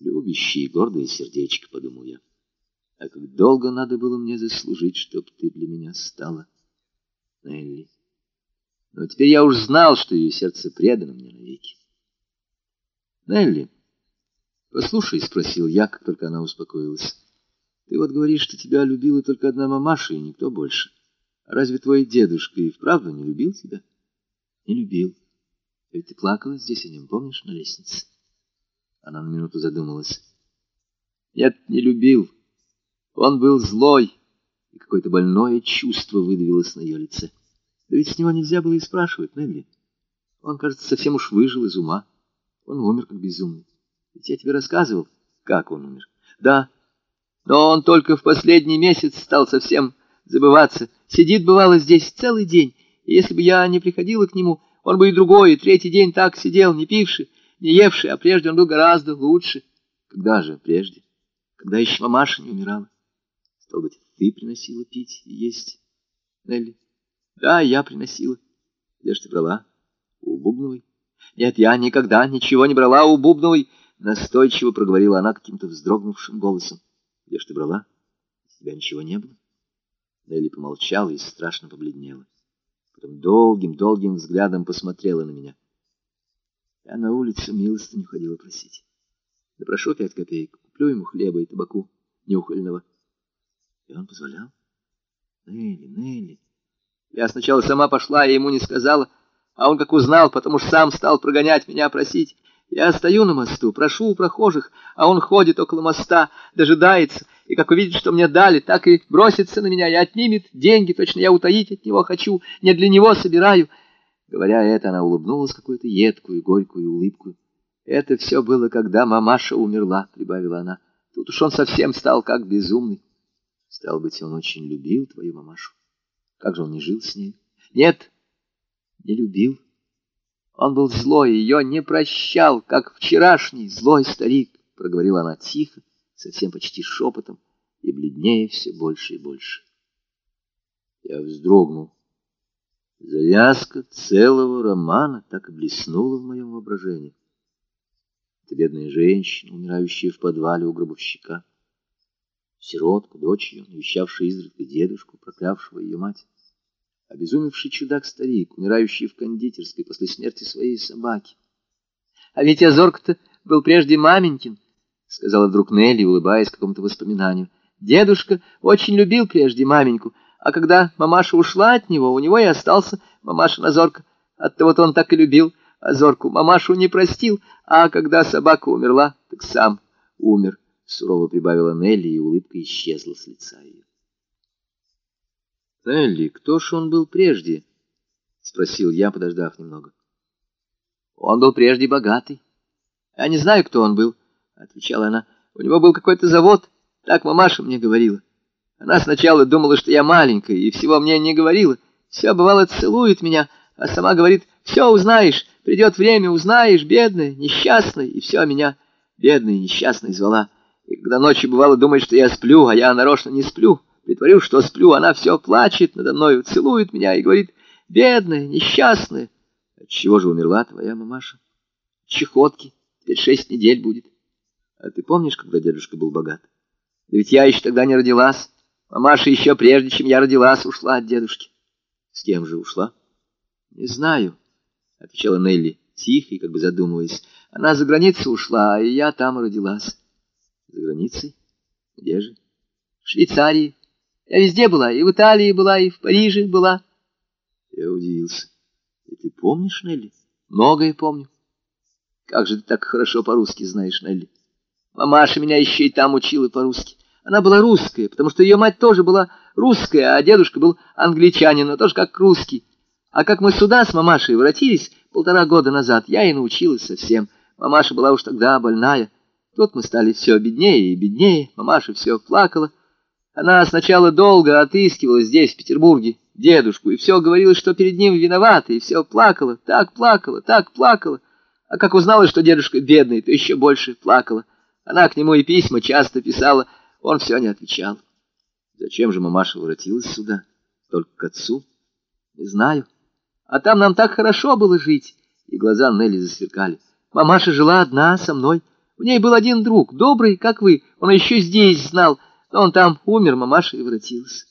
Любящее и гордое сердечко, — подумал я. А как долго надо было мне заслужить, чтоб ты для меня стала, Нелли. Но теперь я уж знал, что ее сердце предано мне навеки. Нелли, послушай, — спросил я, как только она успокоилась. Ты вот говоришь, что тебя любила только одна мамаша и никто больше. А разве твой дедушка и вправду не любил тебя? Не любил. Ведь ты плакала здесь о нем, помнишь, на лестнице? Она на минуту задумалась. Нет, не любил. Он был злой, и какое-то больное чувство выдавилось на ее лице. Да ведь с него нельзя было и спрашивать, Нелли. Он, кажется, совсем уж выжил из ума. Он умер как безумный. Ведь я тебе рассказывал, как он умер. Да, но он только в последний месяц стал совсем забываться. Сидит, бывало, здесь целый день, и если бы я не приходила к нему, он бы и другой, и третий день так сидел, не пивший, не евший, а прежде он был гораздо лучше. Когда же прежде? Когда еще мамаша не умирала? Стало быть, ты приносила пить и есть, Нелли? Да, я приносила. Где ж ты брала? У Бубновой? Нет, я никогда ничего не брала у Бубновой, настойчиво проговорила она каким-то вздрогнувшим голосом. Где ж ты брала? У тебя ничего не было? Нелли помолчала и страшно побледнела. Потом долгим-долгим взглядом посмотрела на меня. Я на улицу милостыню ходила просить. Да прошу пять копеек, куплю ему хлеба и табаку неухольного. И он позволял. Нелли, Нелли. Я сначала сама пошла и ему не сказала, а он как узнал, потому что сам стал прогонять меня просить. Я стою на мосту, прошу у прохожих, а он ходит около моста, дожидается, и как увидит, что мне дали, так и бросится на меня и отнимет деньги, точно я утаить от него хочу, не для него собираю. Говоря это, она улыбнулась какую-то едкую, горькую улыбку. «Это все было, когда мамаша умерла», — прибавила она. «Тут уж он совсем стал как безумный». «Стал быть, он очень любил твою мамашу. Как же он не жил с ней?» «Нет, не любил. Он был злой, ее не прощал, как вчерашний злой старик», — проговорила она тихо, совсем почти шепотом, и бледнее все больше и больше. Я вздрогнул. Завязка целого романа так и блеснула в моем воображении. Это бедная женщина, умирающая в подвале у гробовщика. Сиротка, дочь ее, навещавшая изредка дедушку, проклявшего ее мать. Обезумевший чудак-старик, умирающий в кондитерской после смерти своей собаки. А ведь Азорк-то был прежде маменькин, — сказала вдруг Нелли, улыбаясь какому-то воспоминанию. Дедушка очень любил прежде маменьку, — а когда мамаша ушла от него, у него и остался мамаша Назорка. Оттого-то он так и любил Азорку. Мамашу не простил, а когда собака умерла, так сам умер. Сурово прибавила Нелли, и улыбка исчезла с лица ее. «Нелли, кто ж он был прежде?» — спросил я, подождав немного. «Он был прежде богатый. Я не знаю, кто он был», — отвечала она. «У него был какой-то завод, так мамаша мне говорила». Она сначала думала, что я маленькая, и всего мне не говорила. Все, бывало, целует меня, а сама говорит, все узнаешь, придет время, узнаешь, бедная, несчастная, и все меня бедной и несчастной звала. И когда ночью, бывало, думает, что я сплю, а я нарочно не сплю, притворю, что сплю, она все плачет надо мною, целует меня и говорит, бедная, несчастная. Отчего же умерла твоя мамаша? Чехотки, теперь шесть недель будет. А ты помнишь, когда дедушка был богат? Да ведь я еще тогда не родилась. Мамаша еще прежде, чем я родилась, ушла от дедушки. С кем же ушла? Не знаю, отвечала Нелли, тихо и как бы задумываясь. Она за границу ушла, и я там родилась. За границей? Где же? В Швейцарии. Я везде была, и в Италии была, и в Париже была. Я удивился. И ты помнишь, Нелли? Многое помню. Как же ты так хорошо по-русски знаешь, Нелли? Мамаша меня еще и там учила по-русски. Она была русская, потому что ее мать тоже была русская, а дедушка был англичанин, но тоже как русский. А как мы сюда с мамашей воротились полтора года назад, я и научилась совсем. Мамаша была уж тогда больная. Тут мы стали все беднее и беднее, мамаша все плакала. Она сначала долго отыскивала здесь, в Петербурге, дедушку, и все говорила, что перед ним виновата, и все плакала, так плакала, так плакала. А как узнала, что дедушка бедный, то еще больше плакала. Она к нему и письма часто писала, он все не отвечал. Зачем же мамаша воротилась сюда? Только к отцу? Не знаю. А там нам так хорошо было жить. И глаза Нелли засверкали. Мамаша жила одна со мной. У ней был один друг, добрый, как вы, он еще здесь знал, но он там умер, мамаша и воротилась.